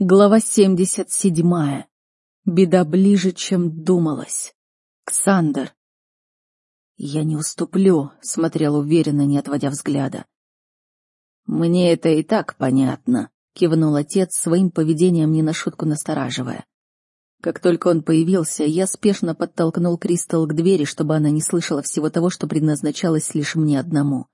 Глава 77. Беда ближе, чем думалось. Ксандер. Я не уступлю, смотрел уверенно, не отводя взгляда. Мне это и так понятно, кивнул отец, своим поведением не на шутку настораживая. Как только он появился, я спешно подтолкнул Кристал к двери, чтобы она не слышала всего того, что предназначалось лишь мне одному.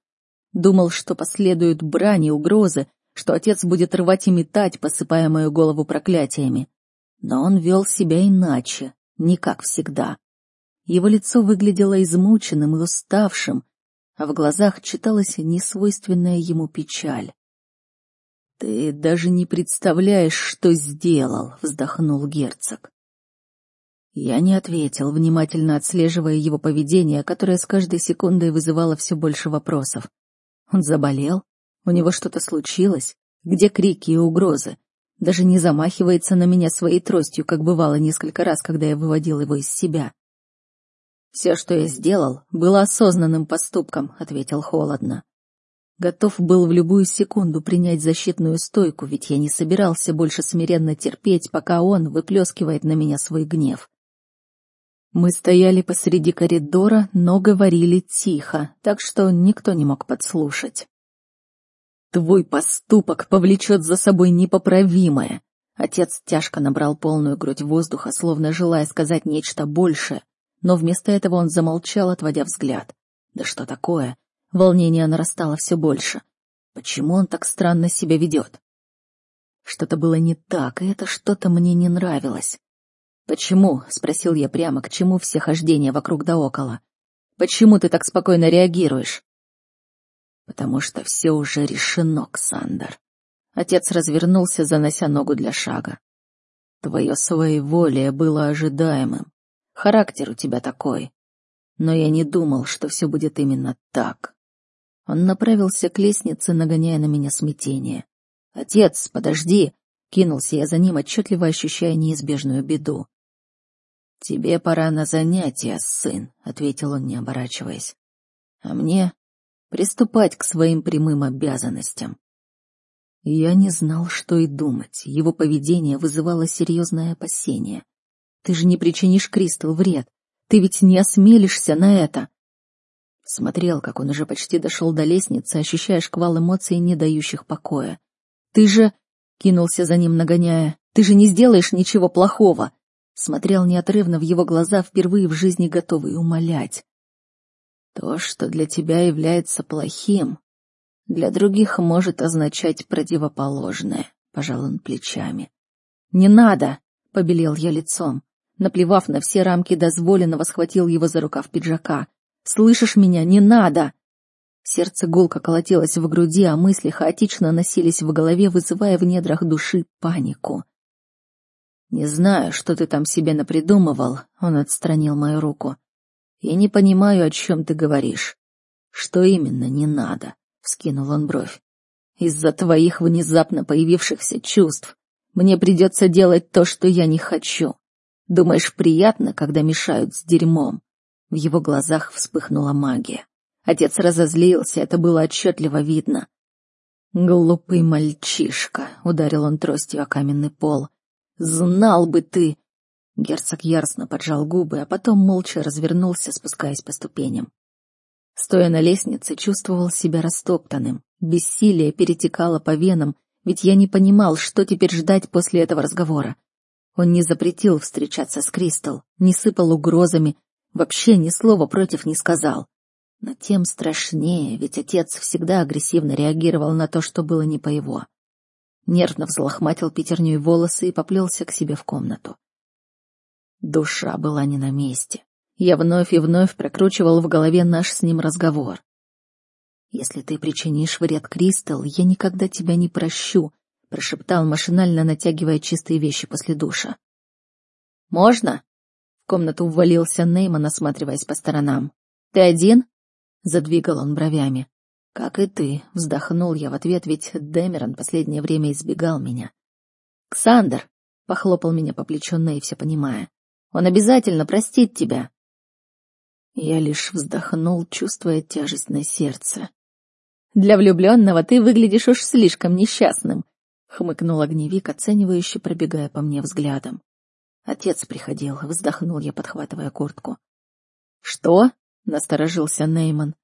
Думал, что последуют брани, угрозы, что отец будет рвать и метать, посыпая мою голову проклятиями. Но он вел себя иначе, не как всегда. Его лицо выглядело измученным и уставшим, а в глазах читалась несвойственная ему печаль. «Ты даже не представляешь, что сделал», — вздохнул герцог. Я не ответил, внимательно отслеживая его поведение, которое с каждой секундой вызывало все больше вопросов. Он заболел? У него что-то случилось? Где крики и угрозы? Даже не замахивается на меня своей тростью, как бывало несколько раз, когда я выводил его из себя. «Все, что я сделал, было осознанным поступком», — ответил холодно. Готов был в любую секунду принять защитную стойку, ведь я не собирался больше смиренно терпеть, пока он выплескивает на меня свой гнев. Мы стояли посреди коридора, но говорили тихо, так что никто не мог подслушать. Твой поступок повлечет за собой непоправимое. Отец тяжко набрал полную грудь воздуха, словно желая сказать нечто большее, но вместо этого он замолчал, отводя взгляд. Да что такое? Волнение нарастало все больше. Почему он так странно себя ведет? Что-то было не так, и это что-то мне не нравилось. «Почему?» — спросил я прямо, к чему все хождения вокруг да около. «Почему ты так спокойно реагируешь?» Потому что все уже решено, Ксандр. Отец развернулся, занося ногу для шага. Твое своеволие было ожидаемым. Характер у тебя такой. Но я не думал, что все будет именно так. Он направился к лестнице, нагоняя на меня смятение. «Отец, подожди!» — кинулся я за ним, отчетливо ощущая неизбежную беду. «Тебе пора на занятия, сын», — ответил он, не оборачиваясь. «А мне приступать к своим прямым обязанностям. Я не знал, что и думать. Его поведение вызывало серьезное опасение. Ты же не причинишь Кристал вред. Ты ведь не осмелишься на это. Смотрел, как он уже почти дошел до лестницы, ощущая шквал эмоций, не дающих покоя. Ты же... Кинулся за ним, нагоняя. Ты же не сделаешь ничего плохого. Смотрел неотрывно в его глаза, впервые в жизни готовый умолять. То, что для тебя является плохим, для других может означать противоположное, — пожал он плечами. «Не надо!» — побелел я лицом. Наплевав на все рамки дозволенного, схватил его за рукав пиджака. «Слышишь меня? Не надо!» Сердце гулко колотилось в груди, а мысли хаотично носились в голове, вызывая в недрах души панику. «Не знаю, что ты там себе напридумывал», — он отстранил мою руку. Я не понимаю, о чем ты говоришь. Что именно не надо? Вскинул он бровь. Из-за твоих внезапно появившихся чувств мне придется делать то, что я не хочу. Думаешь, приятно, когда мешают с дерьмом? В его глазах вспыхнула магия. Отец разозлился, это было отчетливо видно. «Глупый мальчишка», — ударил он тростью о каменный пол. «Знал бы ты, Герцог яростно поджал губы, а потом молча развернулся, спускаясь по ступеням. Стоя на лестнице, чувствовал себя растоптанным. Бессилие перетекало по венам, ведь я не понимал, что теперь ждать после этого разговора. Он не запретил встречаться с Кристал, не сыпал угрозами, вообще ни слова против не сказал. Но тем страшнее, ведь отец всегда агрессивно реагировал на то, что было не по его. Нервно взлохматил пятерней волосы и поплелся к себе в комнату. Душа была не на месте. Я вновь и вновь прокручивал в голове наш с ним разговор. «Если ты причинишь вред Кристал, я никогда тебя не прощу», — прошептал, машинально натягивая чистые вещи после душа. «Можно?» — в комнату ввалился Нейман, осматриваясь по сторонам. «Ты один?» — задвигал он бровями. «Как и ты», — вздохнул я в ответ, ведь Дэмерон последнее время избегал меня. «Ксандр!» — похлопал меня по плечу Ней, все понимая. Он обязательно простит тебя. Я лишь вздохнул, чувствуя тяжесть на сердце. Для влюбленного ты выглядишь уж слишком несчастным, хмыкнул огневик, оценивающе пробегая по мне взглядом. Отец приходил, вздохнул я, подхватывая куртку. Что? насторожился Нейман.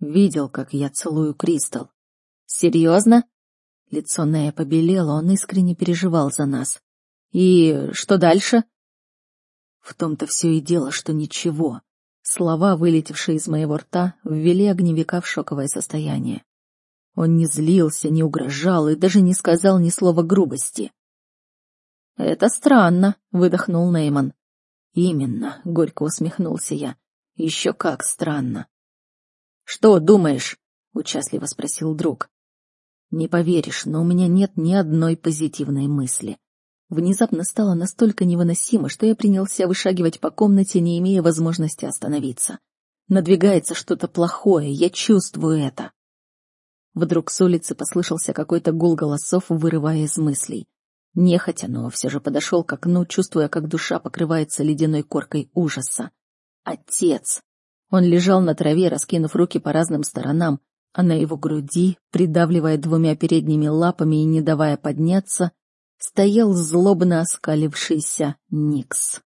Видел, как я целую Кристал. Серьезно? Лицо Нея побелело, он искренне переживал за нас. И что дальше? В том-то все и дело, что ничего. Слова, вылетевшие из моего рта, ввели огневика в шоковое состояние. Он не злился, не угрожал и даже не сказал ни слова грубости. «Это странно», — выдохнул Нейман. «Именно», — горько усмехнулся я. «Еще как странно». «Что думаешь?» — участливо спросил друг. «Не поверишь, но у меня нет ни одной позитивной мысли. Внезапно стало настолько невыносимо, что я принялся вышагивать по комнате, не имея возможности остановиться. Надвигается что-то плохое, я чувствую это. Вдруг с улицы послышался какой-то гул голосов, вырывая из мыслей. Нехотя, но все же подошел к окну, чувствуя, как душа покрывается ледяной коркой ужаса. Отец! Он лежал на траве, раскинув руки по разным сторонам, а на его груди, придавливая двумя передними лапами и не давая подняться, стоял злобно оскалившийся Никс.